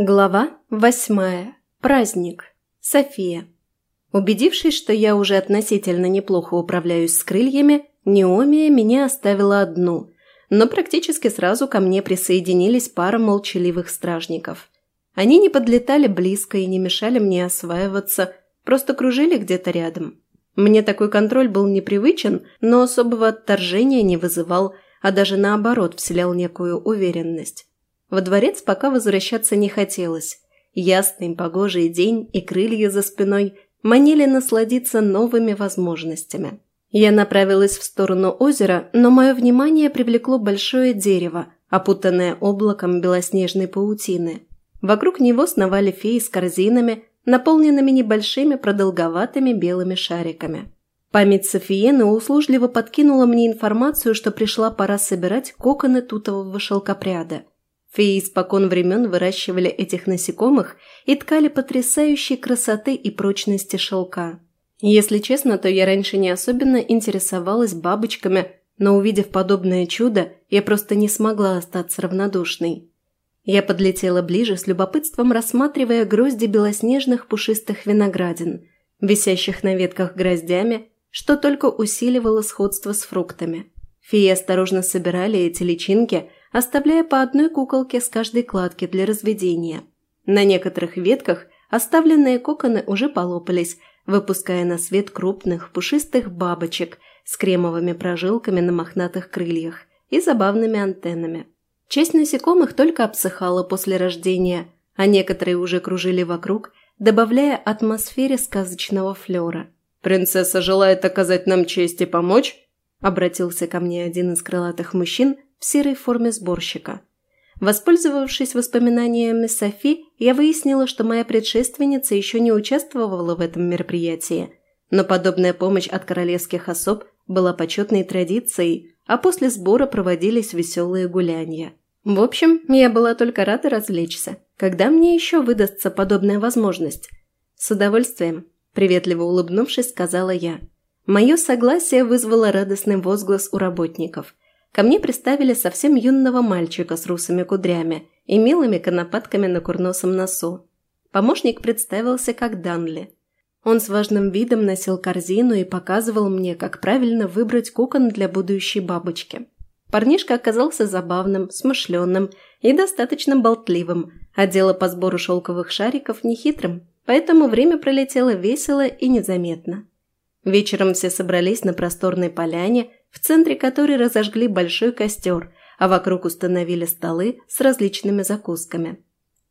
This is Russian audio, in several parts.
Глава восьмая. Праздник. София. Убедившись, что я уже относительно неплохо управляюсь с крыльями, Неомия меня оставила одну, но практически сразу ко мне присоединились пара молчаливых стражников. Они не подлетали близко и не мешали мне осваиваться, просто кружили где-то рядом. Мне такой контроль был непривычен, но особого отторжения не вызывал, а даже наоборот вселял некую уверенность. Во дворец пока возвращаться не хотелось. Ясный погожий день и крылья за спиной манили насладиться новыми возможностями. Я направилась в сторону озера, но мое внимание привлекло большое дерево, опутанное облаком белоснежной паутины. Вокруг него сновали феи с корзинами, наполненными небольшими продолговатыми белыми шариками. Память Софиены услужливо подкинула мне информацию, что пришла пора собирать коконы тутового шелкопряда – Феи испокон времен выращивали этих насекомых и ткали потрясающей красоты и прочности шелка. Если честно, то я раньше не особенно интересовалась бабочками, но увидев подобное чудо, я просто не смогла остаться равнодушной. Я подлетела ближе, с любопытством рассматривая грозди белоснежных пушистых виноградин, висящих на ветках гроздями, что только усиливало сходство с фруктами. Феи осторожно собирали эти личинки – оставляя по одной куколке с каждой кладки для разведения. На некоторых ветках оставленные коконы уже полопались, выпуская на свет крупных пушистых бабочек с кремовыми прожилками на мохнатых крыльях и забавными антеннами. Часть насекомых только обсыхала после рождения, а некоторые уже кружили вокруг, добавляя атмосфере сказочного флера. «Принцесса желает оказать нам честь и помочь?» – обратился ко мне один из крылатых мужчин – в серой форме сборщика. Воспользовавшись воспоминаниями Софи, я выяснила, что моя предшественница еще не участвовала в этом мероприятии, но подобная помощь от королевских особ была почетной традицией, а после сбора проводились веселые гулянья. В общем, я была только рада развлечься. Когда мне еще выдастся подобная возможность? С удовольствием, приветливо улыбнувшись, сказала я. Мое согласие вызвало радостный возглас у работников – ко мне приставили совсем юного мальчика с русыми кудрями и милыми конопатками на курносом носу. Помощник представился как Данли. Он с важным видом носил корзину и показывал мне, как правильно выбрать кокон для будущей бабочки. Парнишка оказался забавным, смышленным и достаточно болтливым, а дело по сбору шелковых шариков нехитрым, поэтому время пролетело весело и незаметно. Вечером все собрались на просторной поляне, в центре которой разожгли большой костер, а вокруг установили столы с различными закусками.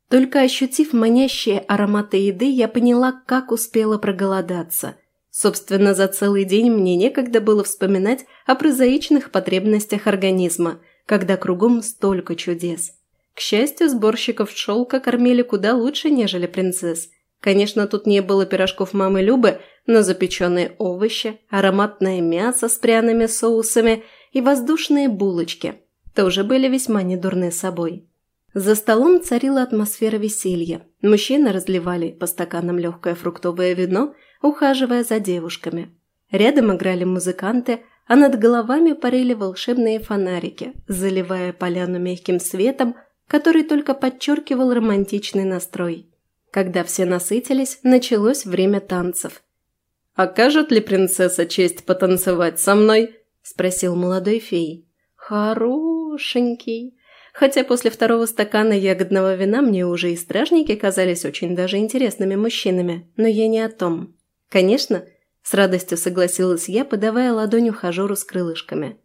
Только ощутив манящие ароматы еды, я поняла, как успела проголодаться. Собственно, за целый день мне некогда было вспоминать о прозаичных потребностях организма, когда кругом столько чудес. К счастью, сборщиков шелка кормили куда лучше, нежели принцесс. Конечно, тут не было пирожков мамы Любы, но запеченные овощи, ароматное мясо с пряными соусами и воздушные булочки тоже были весьма недурны собой. За столом царила атмосфера веселья. Мужчины разливали по стаканам легкое фруктовое вино, ухаживая за девушками. Рядом играли музыканты, а над головами парили волшебные фонарики, заливая поляну мягким светом, который только подчеркивал романтичный настрой. Когда все насытились, началось время танцев – «Окажет ли принцесса честь потанцевать со мной?» – спросил молодой фей. «Хорошенький». Хотя после второго стакана ягодного вина мне уже и стражники казались очень даже интересными мужчинами, но я не о том. Конечно, с радостью согласилась я, подавая ладонь ухажеру с крылышками.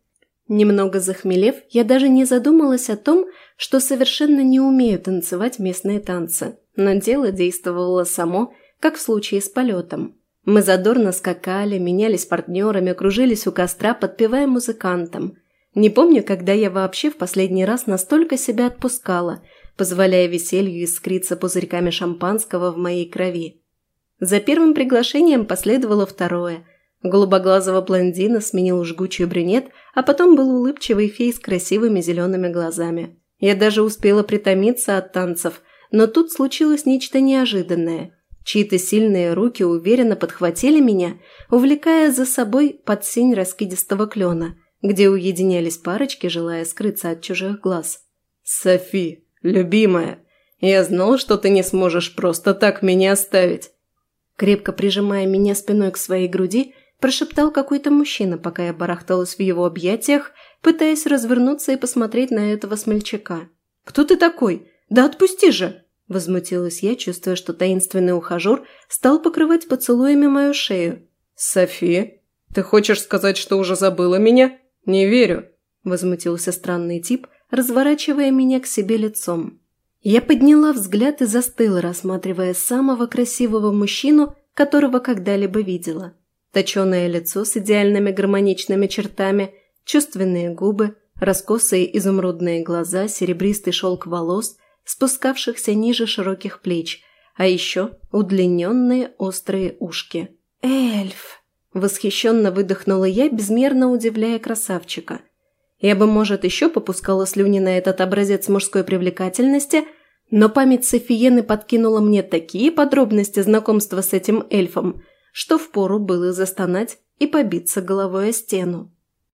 Немного захмелев, я даже не задумалась о том, что совершенно не умею танцевать местные танцы, но дело действовало само, как в случае с полетом. Мы задорно скакали, менялись партнерами, кружились у костра, подпевая музыкантам. Не помню, когда я вообще в последний раз настолько себя отпускала, позволяя веселью искриться пузырьками шампанского в моей крови. За первым приглашением последовало второе. Голубоглазого блондина сменил жгучий брюнет, а потом был улыбчивый фей с красивыми зелеными глазами. Я даже успела притомиться от танцев, но тут случилось нечто неожиданное – Чьи-то сильные руки уверенно подхватили меня, увлекая за собой под сень раскидистого клена, где уединялись парочки, желая скрыться от чужих глаз. «Софи, любимая!» Я знал, что ты не сможешь просто так меня оставить». Крепко прижимая меня спиной к своей груди, прошептал какой-то мужчина, пока я барахталась в его объятиях, пытаясь развернуться и посмотреть на этого смельчака. «Кто ты такой? Да отпусти же!» Возмутилась я, чувствуя, что таинственный ухажер стал покрывать поцелуями мою шею. «Софи, ты хочешь сказать, что уже забыла меня? Не верю!» Возмутился странный тип, разворачивая меня к себе лицом. Я подняла взгляд и застыла, рассматривая самого красивого мужчину, которого когда-либо видела. Точеное лицо с идеальными гармоничными чертами, чувственные губы, раскосые изумрудные глаза, серебристый шелк волос, спускавшихся ниже широких плеч, а еще удлиненные острые ушки. «Эльф!» – восхищенно выдохнула я, безмерно удивляя красавчика – я бы, может, еще попускала слюни на этот образец мужской привлекательности, но память Софиены подкинула мне такие подробности знакомства с этим эльфом, что впору было застонать и побиться головой о стену.